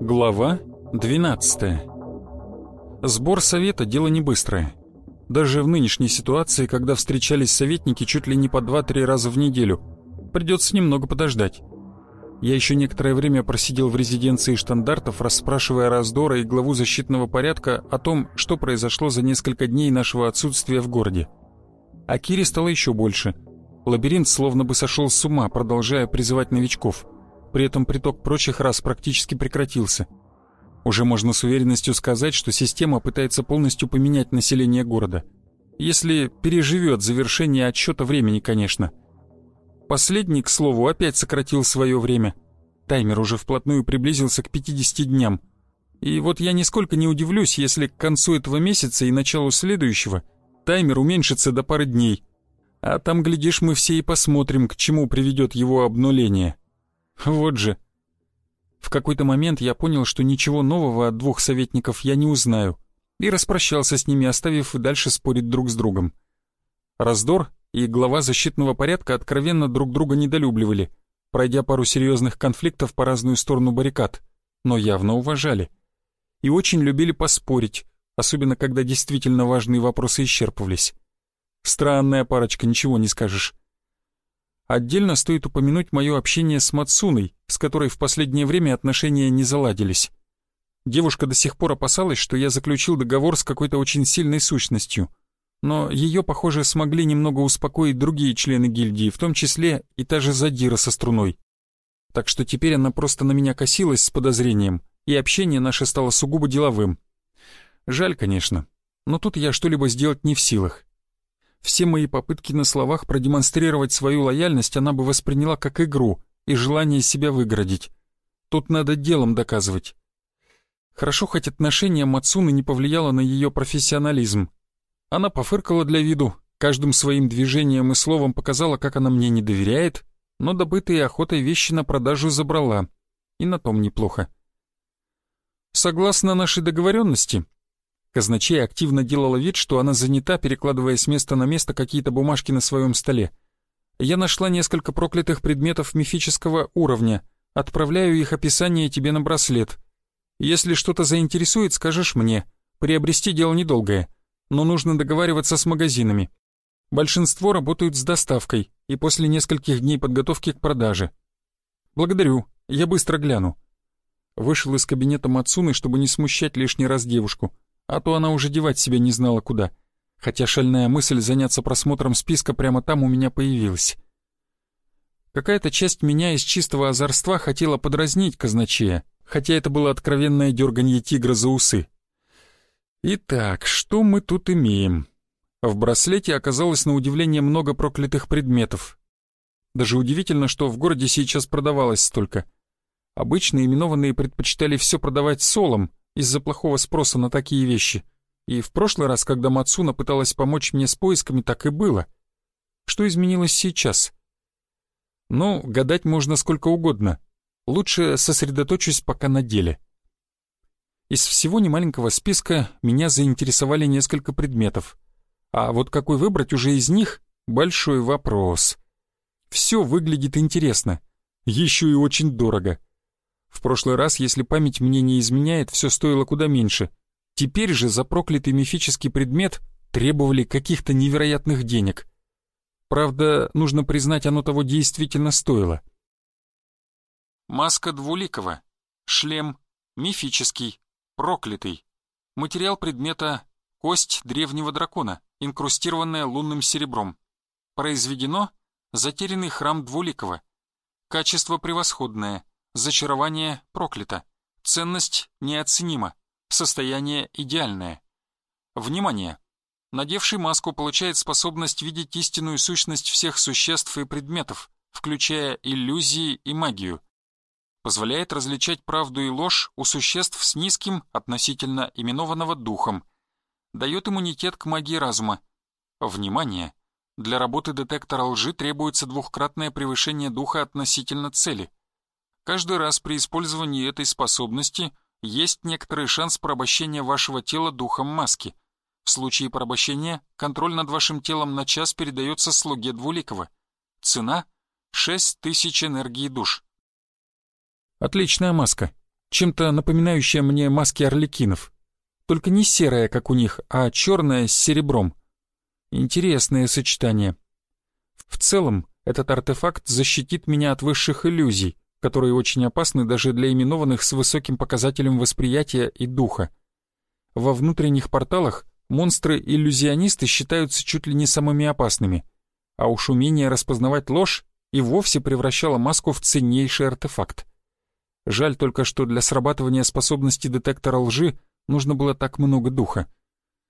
Глава 12 Сбор совета – дело не быстрое. Даже в нынешней ситуации, когда встречались советники чуть ли не по 2-3 раза в неделю, придется немного подождать. Я еще некоторое время просидел в резиденции штандартов, расспрашивая Раздора и главу защитного порядка о том, что произошло за несколько дней нашего отсутствия в городе. А Кире стало еще больше. Лабиринт словно бы сошел с ума, продолжая призывать новичков. При этом приток прочих раз практически прекратился. Уже можно с уверенностью сказать, что система пытается полностью поменять население города. Если переживет завершение отсчета времени, конечно – Последний, к слову, опять сократил свое время. Таймер уже вплотную приблизился к 50 дням. И вот я нисколько не удивлюсь, если к концу этого месяца и началу следующего таймер уменьшится до пары дней. А там, глядишь, мы все и посмотрим, к чему приведет его обнуление. Вот же. В какой-то момент я понял, что ничего нового от двух советников я не узнаю, и распрощался с ними, оставив дальше спорить друг с другом. Раздор и глава защитного порядка откровенно друг друга недолюбливали, пройдя пару серьезных конфликтов по разную сторону баррикад, но явно уважали. И очень любили поспорить, особенно когда действительно важные вопросы исчерпывались. Странная парочка, ничего не скажешь. Отдельно стоит упомянуть мое общение с Мацуной, с которой в последнее время отношения не заладились. Девушка до сих пор опасалась, что я заключил договор с какой-то очень сильной сущностью — но ее, похоже, смогли немного успокоить другие члены гильдии, в том числе и та же Задира со струной. Так что теперь она просто на меня косилась с подозрением, и общение наше стало сугубо деловым. Жаль, конечно, но тут я что-либо сделать не в силах. Все мои попытки на словах продемонстрировать свою лояльность она бы восприняла как игру и желание себя выгородить. Тут надо делом доказывать. Хорошо, хоть отношение Мацуны не повлияло на ее профессионализм, она пофыркала для виду, каждым своим движением и словом показала, как она мне не доверяет, но добытые охотой вещи на продажу забрала. И на том неплохо. Согласно нашей договоренности, казначей активно делала вид, что она занята, перекладывая с места на место какие-то бумажки на своем столе. Я нашла несколько проклятых предметов мифического уровня. Отправляю их описание тебе на браслет. Если что-то заинтересует, скажешь мне. Приобрести дело недолгое но нужно договариваться с магазинами. Большинство работают с доставкой и после нескольких дней подготовки к продаже. Благодарю, я быстро гляну. Вышел из кабинета Мацуны, чтобы не смущать лишний раз девушку, а то она уже девать себя не знала куда, хотя шальная мысль заняться просмотром списка прямо там у меня появилась. Какая-то часть меня из чистого озорства хотела подразнить казначея, хотя это было откровенное дерганье тигра за усы. Итак, что мы тут имеем? В браслете оказалось на удивление много проклятых предметов. Даже удивительно, что в городе сейчас продавалось столько. Обычно именованные предпочитали все продавать солом из-за плохого спроса на такие вещи. И в прошлый раз, когда Мацуна пыталась помочь мне с поисками, так и было. Что изменилось сейчас? Ну, гадать можно сколько угодно. Лучше сосредоточусь пока на деле. Из всего немаленького списка меня заинтересовали несколько предметов. А вот какой выбрать уже из них — большой вопрос. Все выглядит интересно, еще и очень дорого. В прошлый раз, если память мне не изменяет, все стоило куда меньше. Теперь же за проклятый мифический предмет требовали каких-то невероятных денег. Правда, нужно признать, оно того действительно стоило. Маска Двуликова. Шлем. Мифический. Проклятый. Материал предмета — кость древнего дракона, инкрустированная лунным серебром. Произведено затерянный храм Двуликова. Качество превосходное, зачарование проклято, ценность неоценима, состояние идеальное. Внимание! Надевший маску получает способность видеть истинную сущность всех существ и предметов, включая иллюзии и магию позволяет различать правду и ложь у существ с низким относительно именованного духом. дает иммунитет к магии разума. Внимание! Для работы детектора лжи требуется двухкратное превышение духа относительно цели. Каждый раз при использовании этой способности есть некоторый шанс порабощения вашего тела духом маски. В случае порабощения контроль над вашим телом на час передается слуге Двуликова. Цена — 6000 энергии душ. Отличная маска. Чем-то напоминающая мне маски орликинов. Только не серая, как у них, а черная с серебром. Интересное сочетание. В целом, этот артефакт защитит меня от высших иллюзий, которые очень опасны даже для именованных с высоким показателем восприятия и духа. Во внутренних порталах монстры-иллюзионисты считаются чуть ли не самыми опасными, а уж умение распознавать ложь и вовсе превращало маску в ценнейший артефакт. Жаль только, что для срабатывания способности детектора лжи нужно было так много духа.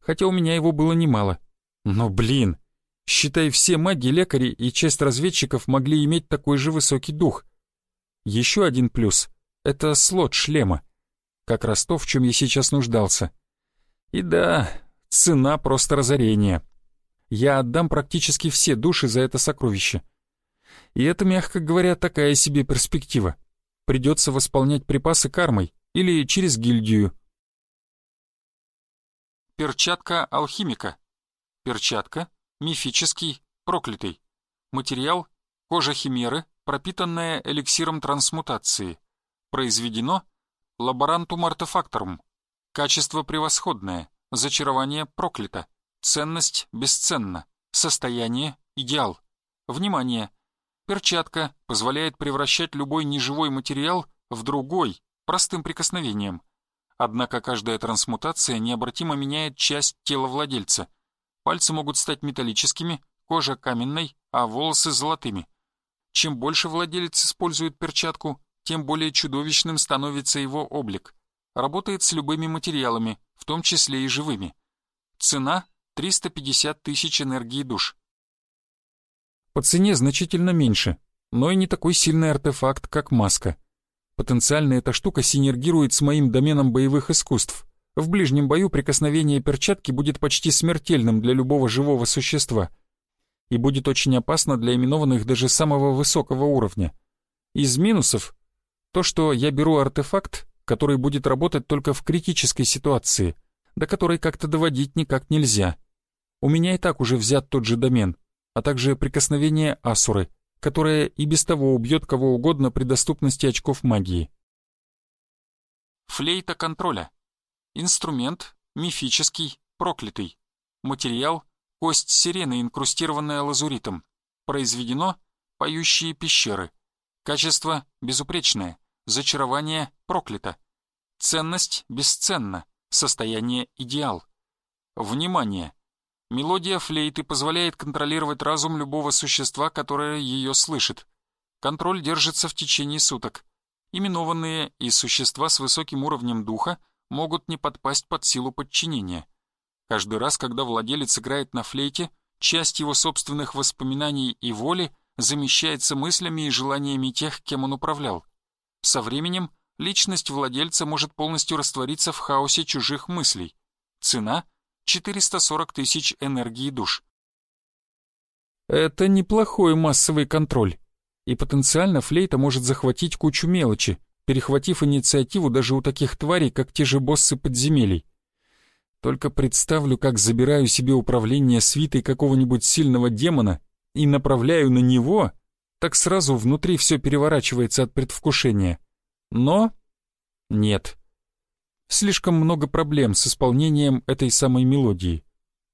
Хотя у меня его было немало. Но, блин, считай, все маги-лекари и часть разведчиков могли иметь такой же высокий дух. Еще один плюс — это слот шлема. Как раз то, в чем я сейчас нуждался. И да, цена просто разорение. Я отдам практически все души за это сокровище. И это, мягко говоря, такая себе перспектива. Придется восполнять припасы кармой или через гильдию. Перчатка алхимика. Перчатка, мифический, проклятый. Материал – кожа химеры, пропитанная эликсиром трансмутации. Произведено лаборантум артефакторум. Качество превосходное, зачарование проклято, ценность бесценна, состояние идеал. Внимание! Перчатка позволяет превращать любой неживой материал в другой, простым прикосновением. Однако каждая трансмутация необратимо меняет часть тела владельца – Пальцы могут стать металлическими, кожа каменной, а волосы золотыми. Чем больше владелец использует перчатку, тем более чудовищным становится его облик. Работает с любыми материалами, в том числе и живыми. Цена — 350 тысяч энергии душ. По цене значительно меньше, но и не такой сильный артефакт, как маска. Потенциально эта штука синергирует с моим доменом боевых искусств. В ближнем бою прикосновение перчатки будет почти смертельным для любого живого существа и будет очень опасно для именованных даже самого высокого уровня. Из минусов — то, что я беру артефакт, который будет работать только в критической ситуации, до которой как-то доводить никак нельзя. У меня и так уже взят тот же домен, а также прикосновение Асуры, которое и без того убьет кого угодно при доступности очков магии. Флейта контроля. Инструмент мифический, проклятый. Материал кость сирены, инкрустированная лазуритом. Произведено поющие пещеры. Качество безупречное. Зачарование проклято. Ценность бесценна. Состояние идеал. Внимание! Мелодия флейты позволяет контролировать разум любого существа, которое ее слышит. Контроль держится в течение суток. Именованные и существа с высоким уровнем духа – могут не подпасть под силу подчинения. Каждый раз, когда владелец играет на флейте, часть его собственных воспоминаний и воли замещается мыслями и желаниями тех, кем он управлял. Со временем личность владельца может полностью раствориться в хаосе чужих мыслей. Цена — 440 тысяч энергии душ. Это неплохой массовый контроль. И потенциально флейта может захватить кучу мелочи, перехватив инициативу даже у таких тварей, как те же боссы подземелий. Только представлю, как забираю себе управление свитой какого-нибудь сильного демона и направляю на него, так сразу внутри все переворачивается от предвкушения. Но нет. Слишком много проблем с исполнением этой самой мелодии.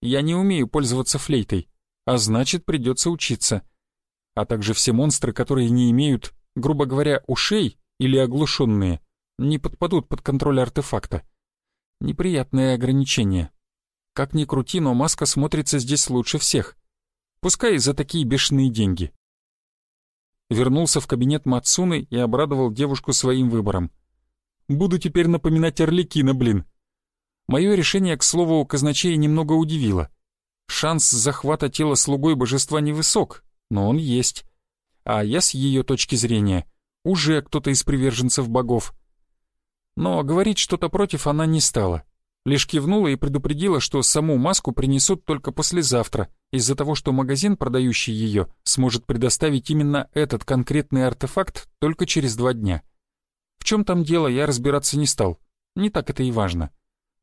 Я не умею пользоваться флейтой, а значит придется учиться. А также все монстры, которые не имеют, грубо говоря, ушей, или оглушенные не подпадут под контроль артефакта. Неприятное ограничение. Как ни крути, но маска смотрится здесь лучше всех. Пускай за такие бешеные деньги. Вернулся в кабинет Мацуны и обрадовал девушку своим выбором. Буду теперь напоминать Орликина, блин. Мое решение, к слову, казначея немного удивило. Шанс захвата тела слугой божества невысок, но он есть. А я с ее точки зрения — уже кто-то из приверженцев богов. Но говорить что-то против она не стала. Лишь кивнула и предупредила, что саму маску принесут только послезавтра, из-за того, что магазин, продающий ее, сможет предоставить именно этот конкретный артефакт только через два дня. В чем там дело, я разбираться не стал. Не так это и важно.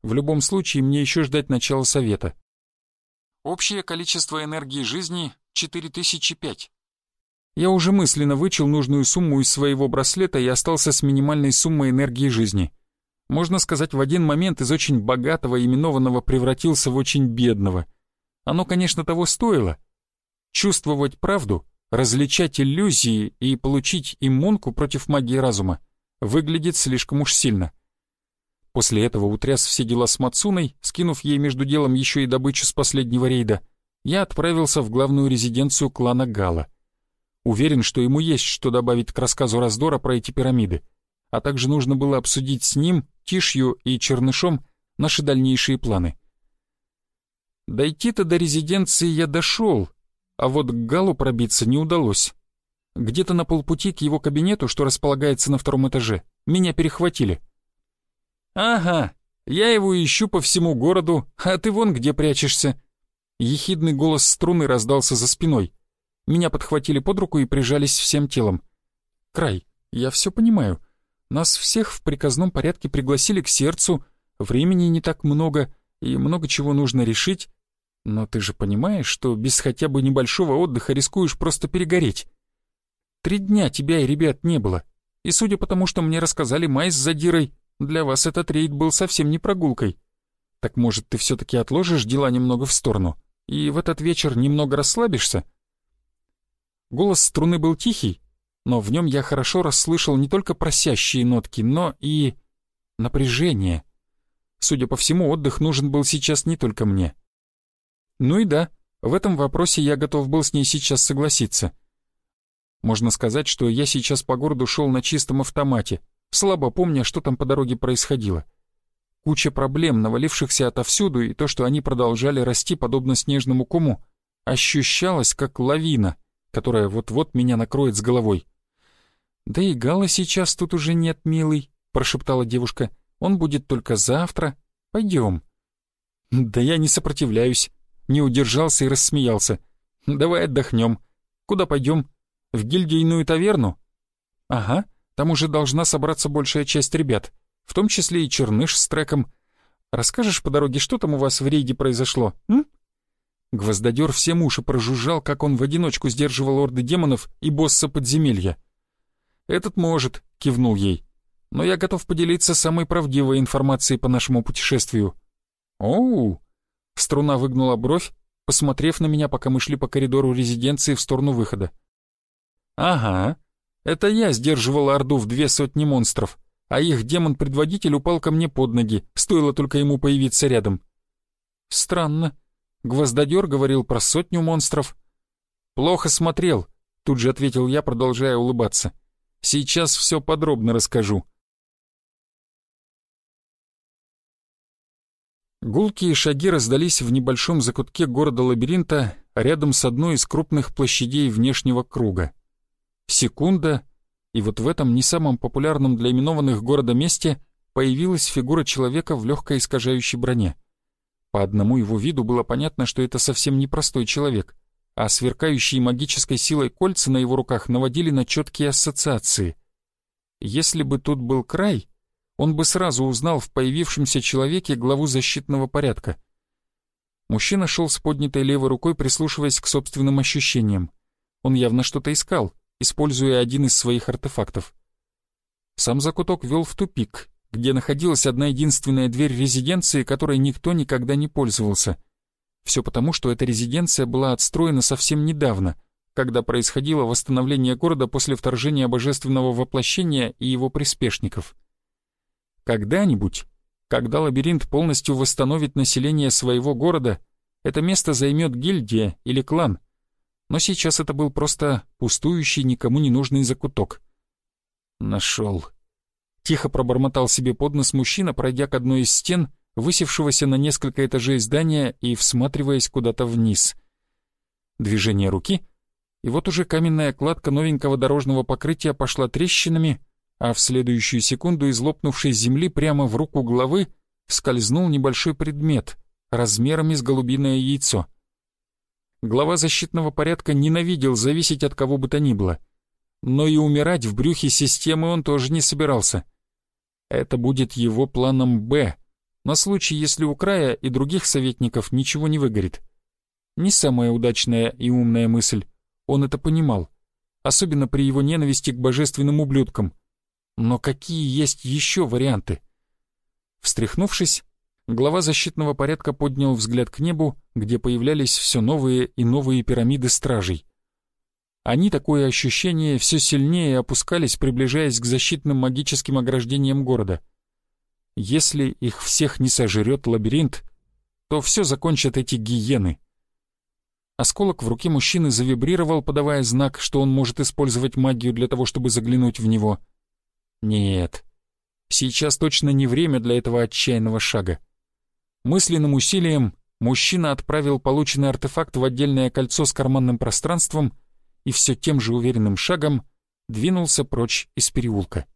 В любом случае, мне еще ждать начала совета. Общее количество энергии жизни — 4005. Я уже мысленно вычел нужную сумму из своего браслета и остался с минимальной суммой энергии жизни. Можно сказать, в один момент из очень богатого именованного превратился в очень бедного. Оно, конечно, того стоило. Чувствовать правду, различать иллюзии и получить иммунку против магии разума выглядит слишком уж сильно. После этого утряс все дела с Мацуной, скинув ей между делом еще и добычу с последнего рейда, я отправился в главную резиденцию клана Гала. Уверен, что ему есть что добавить к рассказу раздора про эти пирамиды, а также нужно было обсудить с ним, Тишью и Чернышом наши дальнейшие планы. Дойти-то до резиденции я дошел, а вот к Галу пробиться не удалось. Где-то на полпути к его кабинету, что располагается на втором этаже, меня перехватили. «Ага, я его ищу по всему городу, а ты вон где прячешься». Ехидный голос струны раздался за спиной. Меня подхватили под руку и прижались всем телом. «Край, я все понимаю. Нас всех в приказном порядке пригласили к сердцу, времени не так много, и много чего нужно решить. Но ты же понимаешь, что без хотя бы небольшого отдыха рискуешь просто перегореть. Три дня тебя и ребят не было, и судя по тому, что мне рассказали Май с Задирой, для вас этот рейд был совсем не прогулкой. Так может, ты все-таки отложишь дела немного в сторону и в этот вечер немного расслабишься?» Голос струны был тихий, но в нем я хорошо расслышал не только просящие нотки, но и напряжение. Судя по всему, отдых нужен был сейчас не только мне. Ну и да, в этом вопросе я готов был с ней сейчас согласиться. Можно сказать, что я сейчас по городу шел на чистом автомате, слабо помня, что там по дороге происходило. Куча проблем, навалившихся отовсюду, и то, что они продолжали расти подобно снежному кому, ощущалось как лавина, которая вот-вот меня накроет с головой. «Да и Гала сейчас тут уже нет, милый», — прошептала девушка. «Он будет только завтра. Пойдем». «Да я не сопротивляюсь», — не удержался и рассмеялся. «Давай отдохнем. Куда пойдем? В гильдийную таверну?» «Ага, там уже должна собраться большая часть ребят, в том числе и Черныш с треком. Расскажешь по дороге, что там у вас в рейде произошло, м?» Гвоздодер всем уши прожужжал, как он в одиночку сдерживал орды демонов и босса подземелья. «Этот может», — кивнул ей. «Но я готов поделиться самой правдивой информацией по нашему путешествию». «Оу!» — струна выгнула бровь, посмотрев на меня, пока мы шли по коридору резиденции в сторону выхода. «Ага, это я сдерживал орду в две сотни монстров, а их демон-предводитель упал ко мне под ноги, стоило только ему появиться рядом». «Странно. Гвоздодер говорил про сотню монстров». «Плохо смотрел», — тут же ответил я, продолжая улыбаться. Сейчас все подробно расскажу. Гулкие шаги раздались в небольшом закутке города-лабиринта рядом с одной из крупных площадей внешнего круга. Секунда, и вот в этом не самом популярном для именованных города месте появилась фигура человека в легкой искажающей броне. По одному его виду было понятно, что это совсем не простой человек а сверкающие магической силой кольца на его руках наводили на четкие ассоциации. Если бы тут был край, он бы сразу узнал в появившемся человеке главу защитного порядка. Мужчина шел с поднятой левой рукой, прислушиваясь к собственным ощущениям. Он явно что-то искал, используя один из своих артефактов. Сам закуток вел в тупик, где находилась одна единственная дверь резиденции, которой никто никогда не пользовался — все потому, что эта резиденция была отстроена совсем недавно, когда происходило восстановление города после вторжения божественного воплощения и его приспешников. Когда-нибудь, когда лабиринт полностью восстановит население своего города, это место займет гильдия или клан. Но сейчас это был просто пустующий, никому не нужный закуток. Нашел. Тихо пробормотал себе под нос мужчина, пройдя к одной из стен — высевшегося на несколько этажей здания и всматриваясь куда-то вниз. Движение руки, и вот уже каменная кладка новенького дорожного покрытия пошла трещинами, а в следующую секунду из лопнувшей земли прямо в руку главы скользнул небольшой предмет размерами с голубиное яйцо. Глава защитного порядка ненавидел зависеть от кого бы то ни было. Но и умирать в брюхе системы он тоже не собирался. Это будет его планом «Б», на случай, если у края и других советников ничего не выгорит. Не самая удачная и умная мысль, он это понимал, особенно при его ненависти к божественным ублюдкам. Но какие есть еще варианты? Встряхнувшись, глава защитного порядка поднял взгляд к небу, где появлялись все новые и новые пирамиды стражей. Они, такое ощущение, все сильнее опускались, приближаясь к защитным магическим ограждениям города. Если их всех не сожрет лабиринт, то все закончат эти гиены. Осколок в руке мужчины завибрировал, подавая знак, что он может использовать магию для того, чтобы заглянуть в него. Нет, сейчас точно не время для этого отчаянного шага. Мысленным усилием мужчина отправил полученный артефакт в отдельное кольцо с карманным пространством — и все тем же уверенным шагом двинулся прочь из переулка.